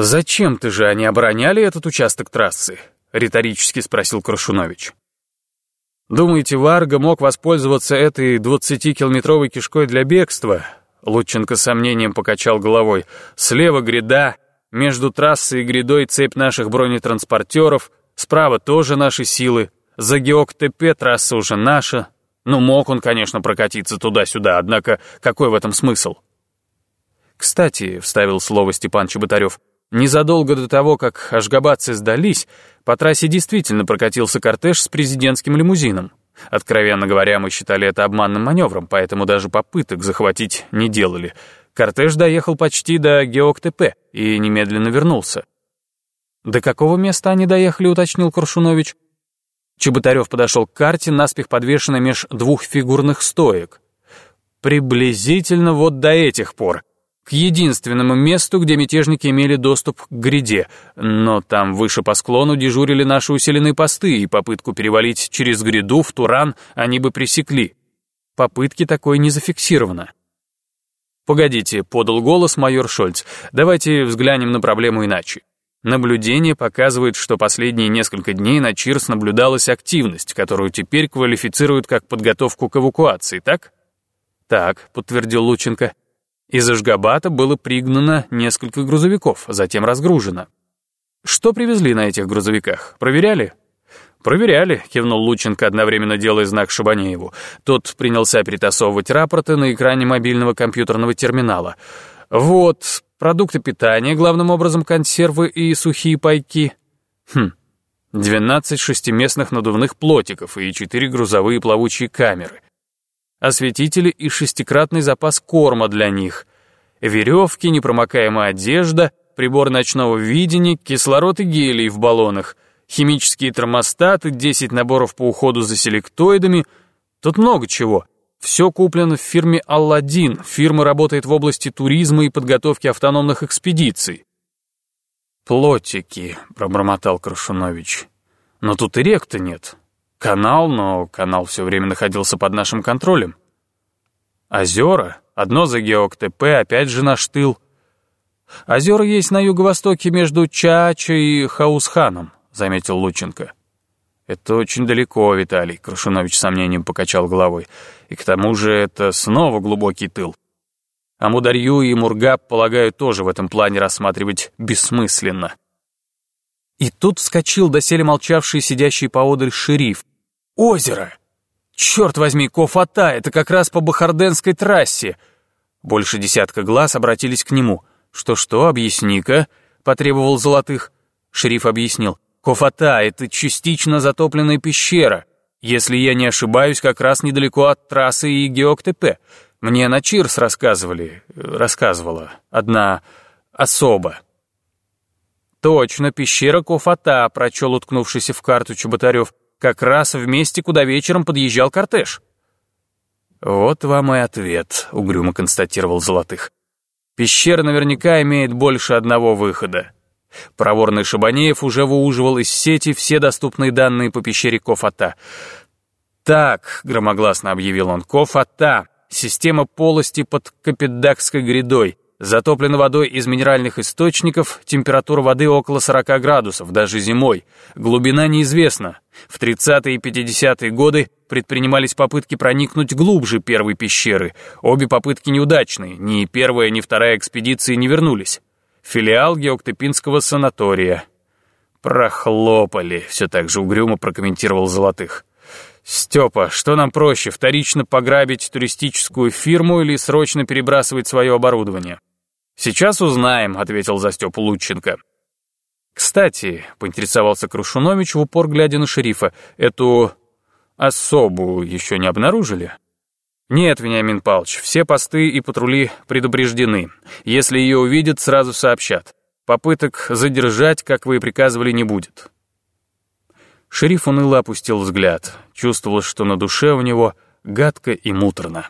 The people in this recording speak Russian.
«Зачем-то же они обороняли этот участок трассы?» — риторически спросил Крашунович. «Думаете, Варга мог воспользоваться этой 20-километровой кишкой для бегства?» Лученко с сомнением покачал головой. «Слева гряда, между трассой и грядой цепь наших бронетранспортеров, справа тоже наши силы, за ГеокТП трасса уже наша. Ну, мог он, конечно, прокатиться туда-сюда, однако какой в этом смысл?» «Кстати», — вставил слово Степан Чеботарев, Незадолго до того, как ашгабадцы сдались, по трассе действительно прокатился кортеж с президентским лимузином. Откровенно говоря, мы считали это обманным маневром, поэтому даже попыток захватить не делали. Кортеж доехал почти до Геоктп и немедленно вернулся. «До какого места они доехали?» — уточнил Коршунович. Чеботарев подошел к карте, наспех подвешенной меж двух фигурных стоек. «Приблизительно вот до этих пор к единственному месту, где мятежники имели доступ к гряде, но там выше по склону дежурили наши усиленные посты, и попытку перевалить через гряду в Туран они бы пресекли. Попытки такой не зафиксировано. «Погодите», — подал голос майор Шольц, «давайте взглянем на проблему иначе. Наблюдение показывает, что последние несколько дней на Чирс наблюдалась активность, которую теперь квалифицируют как подготовку к эвакуации, так?» «Так», — подтвердил Лученко. Из Ашгабата было пригнано несколько грузовиков, затем разгружено. Что привезли на этих грузовиках? Проверяли? «Проверяли», — кивнул Лученко, одновременно делая знак Шабанееву. Тот принялся перетасовывать рапорты на экране мобильного компьютерного терминала. «Вот, продукты питания, главным образом консервы и сухие пайки. Хм, 12 шестиместных надувных плотиков и 4 грузовые плавучие камеры осветители и шестикратный запас корма для них, веревки, непромокаемая одежда, прибор ночного видения, кислород и гелий в баллонах, химические термостаты, 10 наборов по уходу за селектоидами. Тут много чего. Все куплено в фирме «Алладин». Фирма работает в области туризма и подготовки автономных экспедиций. «Плотики», — пробормотал Крашунович. «Но тут и рек-то нет. Канал, но канал все время находился под нашим контролем. Озера, одно за ГеокТП, опять же наш тыл. Озера есть на юго-востоке между Чача и Хаусханом, заметил Лученко. Это очень далеко, Виталий, Крушунович с сомнением покачал головой. И к тому же это снова глубокий тыл. А Мударью и Мургаб, полагаю, тоже в этом плане рассматривать бессмысленно. И тут вскочил доселе молчавший сидящий поодаль шериф. «Озеро! Черт возьми, Кофата, это как раз по Бахарденской трассе!» Больше десятка глаз обратились к нему. «Что-что, объясни-ка», — потребовал Золотых. Шериф объяснил. «Кофата — это частично затопленная пещера. Если я не ошибаюсь, как раз недалеко от трассы и Геоктепе. Мне на Чирс рассказывали, рассказывала одна особа». «Точно, пещера Кофата», — прочел уткнувшийся в карту Чеботарев, «как раз в месте, куда вечером подъезжал кортеж». «Вот вам и ответ», — угрюмо констатировал Золотых. «Пещера наверняка имеет больше одного выхода». Проворный Шабанеев уже выуживал из сети все доступные данные по пещере Кофата. «Так», — громогласно объявил он, — «Кофата, система полости под Капитдакской грядой». Затоплена водой из минеральных источников, температура воды около 40 градусов, даже зимой. Глубина неизвестна. В 30-е и 50-е годы предпринимались попытки проникнуть глубже первой пещеры. Обе попытки неудачные, ни первая, ни вторая экспедиции не вернулись. Филиал Геоктепинского санатория. «Прохлопали», — все так же угрюмо прокомментировал Золотых. «Степа, что нам проще, вторично пограбить туристическую фирму или срочно перебрасывать свое оборудование?» «Сейчас узнаем», — ответил за Степу Лученко. «Кстати», — поинтересовался Крушунович в упор, глядя на шерифа, «эту особу еще не обнаружили?» «Нет, Вениамин Павлович, все посты и патрули предупреждены. Если ее увидят, сразу сообщат. Попыток задержать, как вы и приказывали, не будет». Шериф уныло опустил взгляд. Чувствовалось, что на душе у него гадко и муторно.